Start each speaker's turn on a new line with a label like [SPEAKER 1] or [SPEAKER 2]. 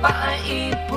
[SPEAKER 1] bapak